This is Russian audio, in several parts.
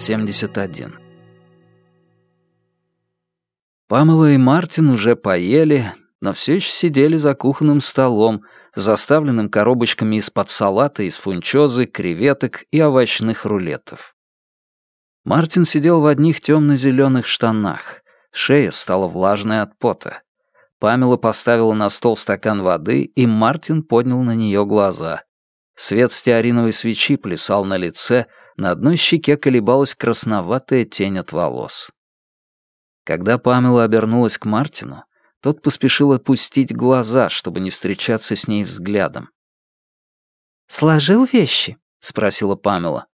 71. Памела и Мартин уже поели, но все еще сидели за кухонным столом, заставленным коробочками из-под салата, из фунчозы, креветок и овощных рулетов. Мартин сидел в одних темно-зеленых штанах. Шея стала влажной от пота. Памела поставила на стол стакан воды, и Мартин поднял на нее глаза. Свет стеариновой свечи плясал на лице, на одной щеке колебалась красноватая тень от волос. Когда Памела обернулась к Мартину, тот поспешил опустить глаза, чтобы не встречаться с ней взглядом. «Сложил вещи?» — спросила Памела.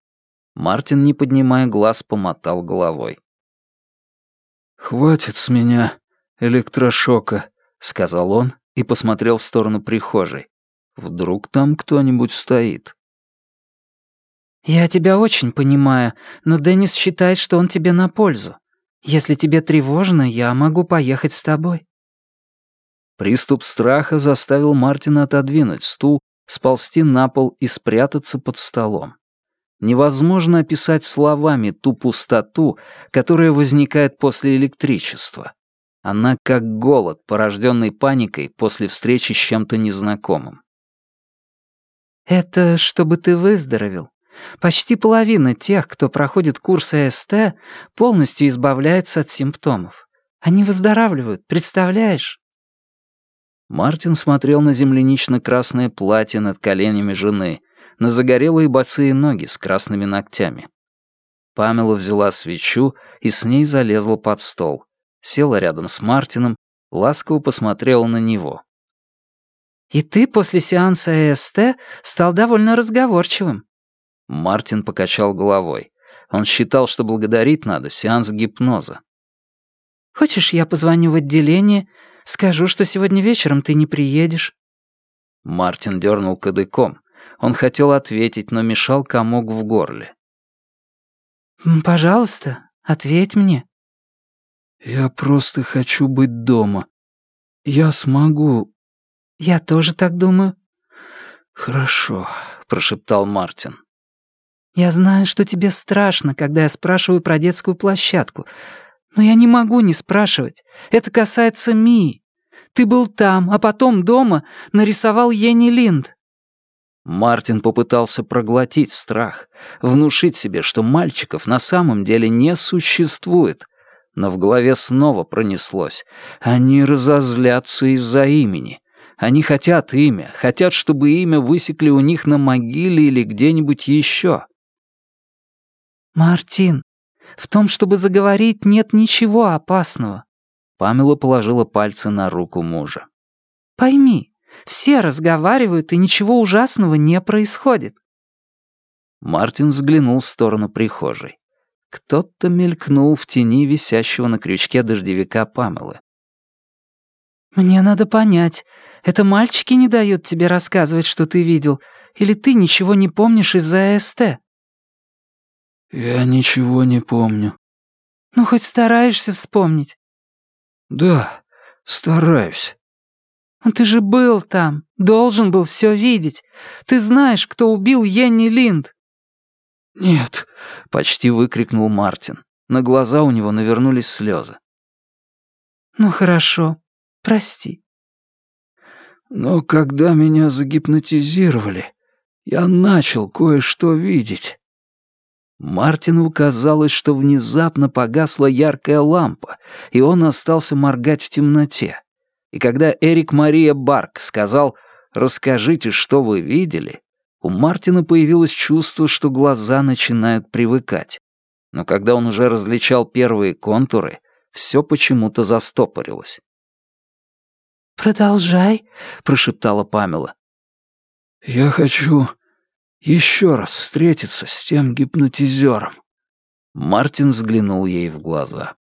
Мартин, не поднимая глаз, помотал головой. «Хватит с меня электрошока», — сказал он и посмотрел в сторону прихожей. «Вдруг там кто-нибудь стоит?» «Я тебя очень понимаю, но Деннис считает, что он тебе на пользу. Если тебе тревожно, я могу поехать с тобой». Приступ страха заставил Мартина отодвинуть стул, сползти на пол и спрятаться под столом. Невозможно описать словами ту пустоту, которая возникает после электричества. Она как голод, порожденный паникой после встречи с чем-то незнакомым. «Это чтобы ты выздоровел. Почти половина тех, кто проходит курс АСТ, полностью избавляется от симптомов. Они выздоравливают, представляешь?» Мартин смотрел на землянично-красное платье над коленями жены, на загорелые босые ноги с красными ногтями. Памела взяла свечу и с ней залезла под стол. Села рядом с Мартином, ласково посмотрела на него. «И ты после сеанса ЭСТ стал довольно разговорчивым». Мартин покачал головой. Он считал, что благодарить надо сеанс гипноза. «Хочешь, я позвоню в отделение, скажу, что сегодня вечером ты не приедешь?» Мартин дернул кадыком. Он хотел ответить, но мешал комок в горле. «Пожалуйста, ответь мне». «Я просто хочу быть дома. Я смогу». «Я тоже так думаю». «Хорошо», — прошептал Мартин. «Я знаю, что тебе страшно, когда я спрашиваю про детскую площадку, но я не могу не спрашивать. Это касается Мии. Ты был там, а потом дома нарисовал Ени Линд. Мартин попытался проглотить страх, внушить себе, что мальчиков на самом деле не существует, но в голове снова пронеслось. Они разозлятся из-за имени. Они хотят имя, хотят, чтобы имя высекли у них на могиле или где-нибудь еще. «Мартин, в том, чтобы заговорить, нет ничего опасного». Памела положила пальцы на руку мужа. «Пойми, все разговаривают, и ничего ужасного не происходит». Мартин взглянул в сторону прихожей. Кто-то мелькнул в тени висящего на крючке дождевика Памелы. «Мне надо понять, это мальчики не дают тебе рассказывать, что ты видел, или ты ничего не помнишь из-за АСТ?» «Я ничего не помню». «Ну, хоть стараешься вспомнить?» «Да, стараюсь». «Ну ты же был там, должен был все видеть. Ты знаешь, кто убил Йенни Линд?» «Нет», — почти выкрикнул Мартин. На глаза у него навернулись слезы. «Ну хорошо, прости». «Но когда меня загипнотизировали, я начал кое-что видеть». Мартину казалось, что внезапно погасла яркая лампа, и он остался моргать в темноте. И когда Эрик Мария Барк сказал «Расскажите, что вы видели», у Мартина появилось чувство, что глаза начинают привыкать. Но когда он уже различал первые контуры, все почему-то застопорилось. «Продолжай», — прошептала Памела. «Я хочу еще раз встретиться с тем гипнотизером». Мартин взглянул ей в глаза.